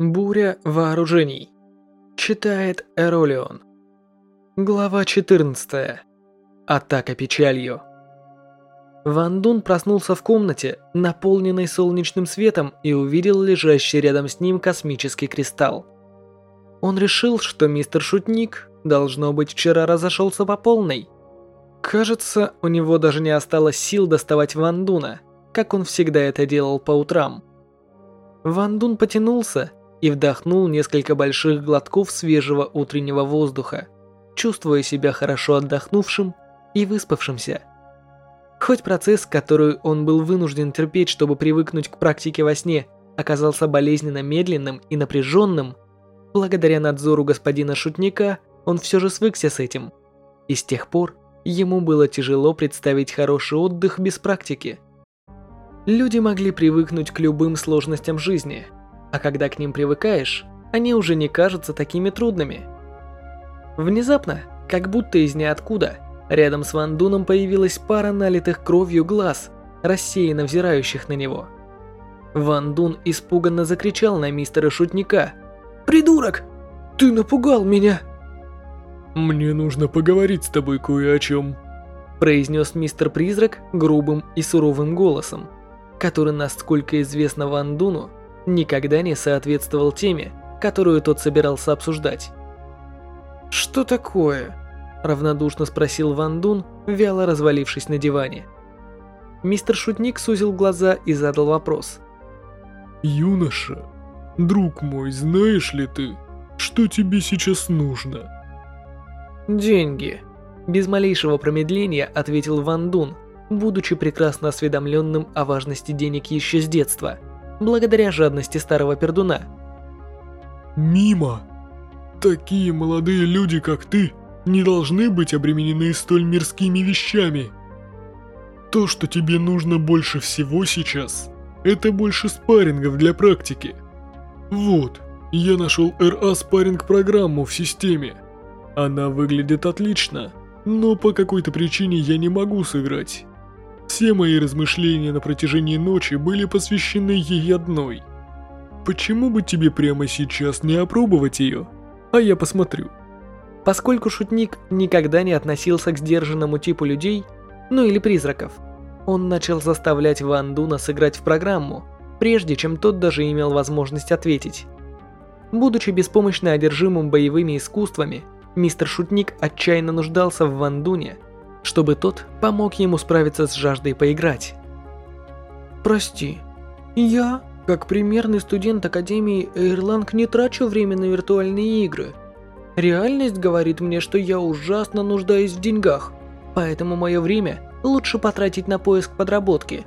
Буря вооружений. Читает Эролион. Глава 14. Атака печалью. Ван Дун проснулся в комнате, наполненной солнечным светом, и увидел лежащий рядом с ним космический кристалл. Он решил, что мистер Шутник, должно быть, вчера разошелся по полной. Кажется, у него даже не осталось сил доставать Ван Дуна, как он всегда это делал по утрам. Ван Дун потянулся и вдохнул несколько больших глотков свежего утреннего воздуха, чувствуя себя хорошо отдохнувшим и выспавшимся. Хоть процесс, который он был вынужден терпеть, чтобы привыкнуть к практике во сне, оказался болезненно медленным и напряженным, благодаря надзору господина Шутника он все же свыкся с этим. И с тех пор ему было тяжело представить хороший отдых без практики. Люди могли привыкнуть к любым сложностям жизни – а когда к ним привыкаешь, они уже не кажутся такими трудными. Внезапно, как будто из ниоткуда, рядом с Ван Дуном появилась пара налитых кровью глаз, рассеянно взирающих на него. Ван Дун испуганно закричал на мистера Шутника. «Придурок! Ты напугал меня!» «Мне нужно поговорить с тобой кое о чем», произнес мистер Призрак грубым и суровым голосом, который, насколько известно Ван Дуну, никогда не соответствовал теме, которую тот собирался обсуждать. «Что такое?» – равнодушно спросил Ван Дун, вяло развалившись на диване. Мистер Шутник сузил глаза и задал вопрос. «Юноша, друг мой, знаешь ли ты, что тебе сейчас нужно?» «Деньги», – без малейшего промедления ответил Ван Дун, будучи прекрасно осведомленным о важности денег еще с детства – благодаря жадности старого пердуна. «Мимо! Такие молодые люди, как ты, не должны быть обременены столь мирскими вещами. То, что тебе нужно больше всего сейчас, это больше спаррингов для практики. Вот, я нашел РА спарринг-программу в системе. Она выглядит отлично, но по какой-то причине я не могу сыграть. Все мои размышления на протяжении ночи были посвящены ей одной. Почему бы тебе прямо сейчас не опробовать ее? А я посмотрю. Поскольку шутник никогда не относился к сдержанному типу людей, ну или призраков, он начал заставлять Ван Дуна сыграть в программу, прежде чем тот даже имел возможность ответить. Будучи беспомощно одержимым боевыми искусствами, мистер Шутник отчаянно нуждался в Ван Дуне – чтобы тот помог ему справиться с жаждой поиграть. «Прости, я, как примерный студент Академии Эйрланг, не трачу время на виртуальные игры. Реальность говорит мне, что я ужасно нуждаюсь в деньгах, поэтому мое время лучше потратить на поиск подработки».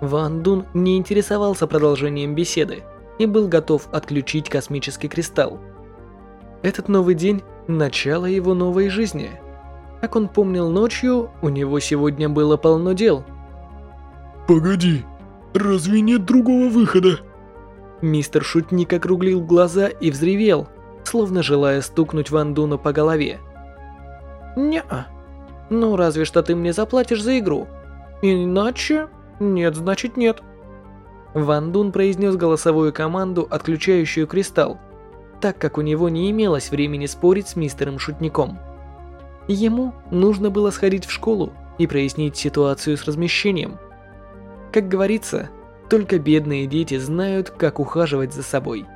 Ван Дун не интересовался продолжением беседы и был готов отключить космический кристалл. Этот новый день – начало его новой жизни – как он помнил ночью, у него сегодня было полно дел. «Погоди, разве нет другого выхода?» Мистер Шутник округлил глаза и взревел, словно желая стукнуть Ван Дуна по голове. «Не-а. Ну, разве что ты мне заплатишь за игру. Иначе... Нет, значит нет». Ван Дун произнес голосовую команду, отключающую кристалл, так как у него не имелось времени спорить с мистером Шутником. Ему нужно было сходить в школу и прояснить ситуацию с размещением. Как говорится, только бедные дети знают, как ухаживать за собой.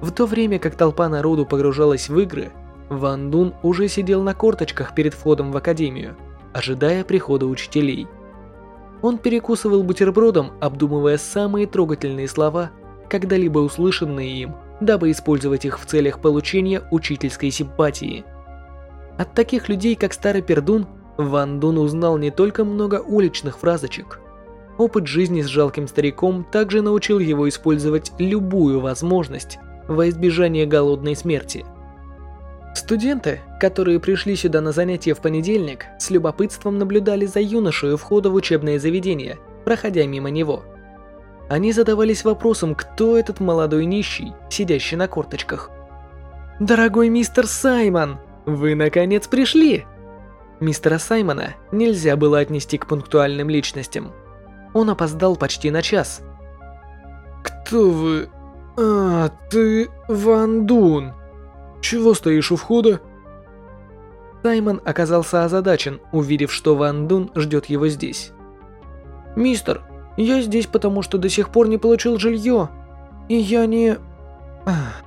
В то время как толпа народу погружалась в игры, Ван Дун уже сидел на корточках перед входом в академию, ожидая прихода учителей. Он перекусывал бутербродом, обдумывая самые трогательные слова, когда-либо услышанные им, дабы использовать их в целях получения учительской симпатии – от таких людей, как Старый Пердун, Ван Дун узнал не только много уличных фразочек. Опыт жизни с жалким стариком также научил его использовать любую возможность во избежание голодной смерти. Студенты, которые пришли сюда на занятия в понедельник, с любопытством наблюдали за юношей у входа в учебное заведение, проходя мимо него. Они задавались вопросом, кто этот молодой нищий, сидящий на корточках. «Дорогой мистер Саймон!» Вы наконец пришли! Мистера Саймона нельзя было отнести к пунктуальным личностям. Он опоздал почти на час. Кто вы? «А, ты Ван Дун. Чего стоишь у входа?» Саймон оказался озадачен, увидев, что Ван Дун ждет его здесь. «Мистер, я здесь, потому что до сих пор не получил жилье. И я не... Ах.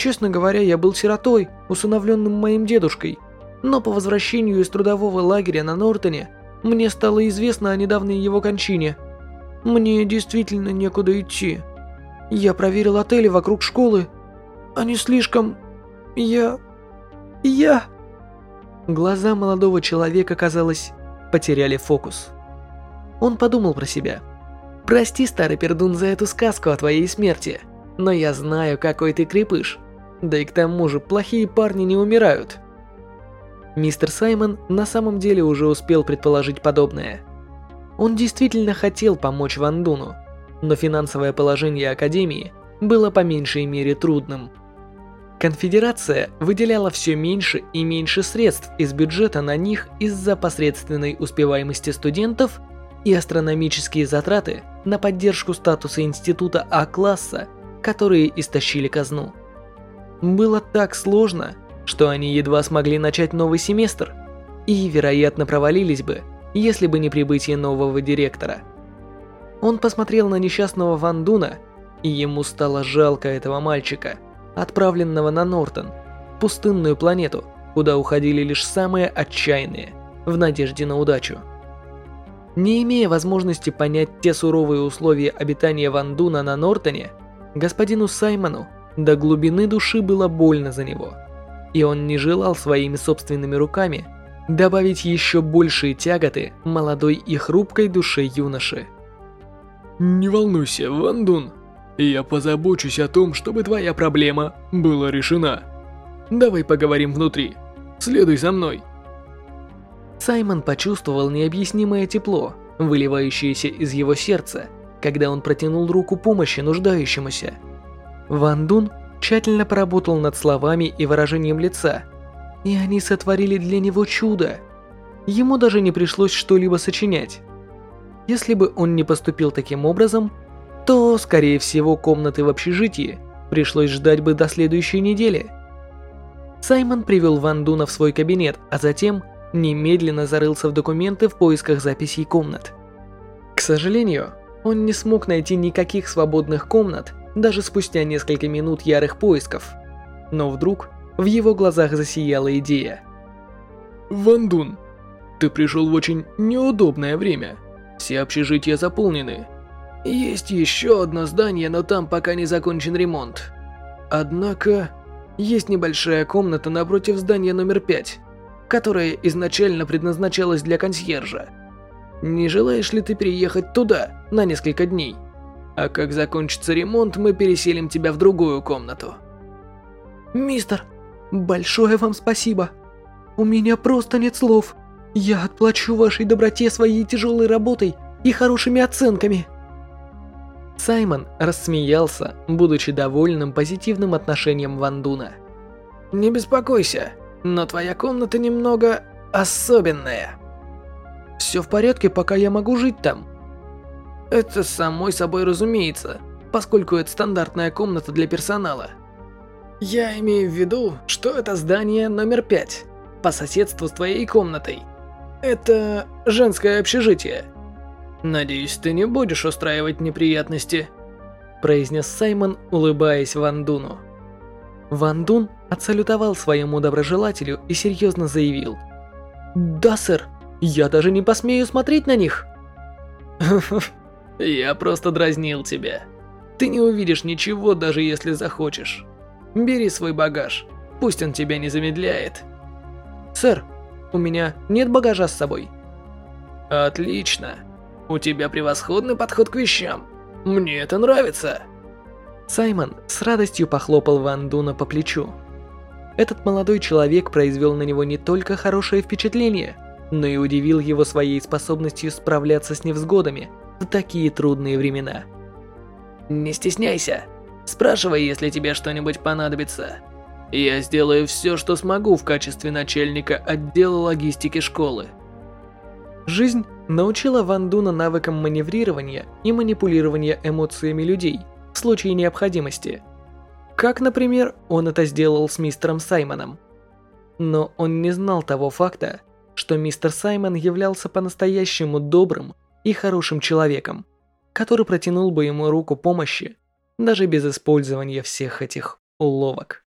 Честно говоря, я был сиротой, усыновленным моим дедушкой. Но по возвращению из трудового лагеря на Нортоне, мне стало известно о недавней его кончине. Мне действительно некуда идти. Я проверил отели вокруг школы. Они слишком... Я... Я... Глаза молодого человека, казалось, потеряли фокус. Он подумал про себя. «Прости, старый пердун, за эту сказку о твоей смерти, но я знаю, какой ты крепыш. Да и к тому же, плохие парни не умирают». Мистер Саймон на самом деле уже успел предположить подобное. Он действительно хотел помочь Ван Дуну, но финансовое положение Академии было по меньшей мере трудным. Конфедерация выделяла все меньше и меньше средств из бюджета на них из-за посредственной успеваемости студентов и астрономические затраты на поддержку статуса института А-класса, которые истощили казну. Было так сложно, что они едва смогли начать новый семестр и, вероятно, провалились бы, если бы не прибытие нового директора. Он посмотрел на несчастного Ван Дуна, и ему стало жалко этого мальчика, отправленного на Нортон, пустынную планету, куда уходили лишь самые отчаянные, в надежде на удачу. Не имея возможности понять те суровые условия обитания Ван Дуна на Нортоне, господину Саймону до глубины души было больно за него, и он не желал своими собственными руками добавить еще большие тяготы молодой и хрупкой душе юноши. «Не волнуйся, Ван Дун, я позабочусь о том, чтобы твоя проблема была решена. Давай поговорим внутри. Следуй за мной». Саймон почувствовал необъяснимое тепло, выливающееся из его сердца, когда он протянул руку помощи нуждающемуся. Ван Дун тщательно поработал над словами и выражением лица, и они сотворили для него чудо. Ему даже не пришлось что-либо сочинять. Если бы он не поступил таким образом, то, скорее всего, комнаты в общежитии пришлось ждать бы до следующей недели. Саймон привел Ван Дуна в свой кабинет, а затем немедленно зарылся в документы в поисках записей комнат. К сожалению, он не смог найти никаких свободных комнат даже спустя несколько минут ярых поисков. Но вдруг в его глазах засияла идея. «Ван Дун, ты пришел в очень неудобное время. Все общежития заполнены. Есть еще одно здание, но там пока не закончен ремонт. Однако, есть небольшая комната напротив здания номер пять которая изначально предназначалась для консьержа. Не желаешь ли ты переехать туда на несколько дней? А как закончится ремонт, мы переселим тебя в другую комнату. Мистер, большое вам спасибо. У меня просто нет слов. Я отплачу вашей доброте своей тяжелой работой и хорошими оценками. Саймон рассмеялся, будучи довольным позитивным отношением Вандуна. «Не беспокойся, но твоя комната немного особенная. Все в порядке, пока я могу жить там. Это самой собой разумеется, поскольку это стандартная комната для персонала. Я имею в виду, что это здание номер пять, по соседству с твоей комнатой. Это женское общежитие. Надеюсь, ты не будешь устраивать неприятности, произнес Саймон, улыбаясь Ван Дуну. Ван Дун отсалютовал своему доброжелателю и серьезно заявил. «Да, сэр, я даже не посмею смотреть на них!» «Я просто дразнил тебя. Ты не увидишь ничего, даже если захочешь. Бери свой багаж, пусть он тебя не замедляет». «Сэр, у меня нет багажа с собой». «Отлично. У тебя превосходный подход к вещам. Мне это нравится». Саймон с радостью похлопал Ван Дуна по плечу. Этот молодой человек произвел на него не только хорошее впечатление, но и удивил его своей способностью справляться с невзгодами в такие трудные времена. «Не стесняйся. Спрашивай, если тебе что-нибудь понадобится. Я сделаю все, что смогу в качестве начальника отдела логистики школы». Жизнь научила Ван Дуна навыкам маневрирования и манипулирования эмоциями людей – в случае необходимости. Как, например, он это сделал с мистером Саймоном. Но он не знал того факта, что мистер Саймон являлся по-настоящему добрым и хорошим человеком, который протянул бы ему руку помощи даже без использования всех этих уловок.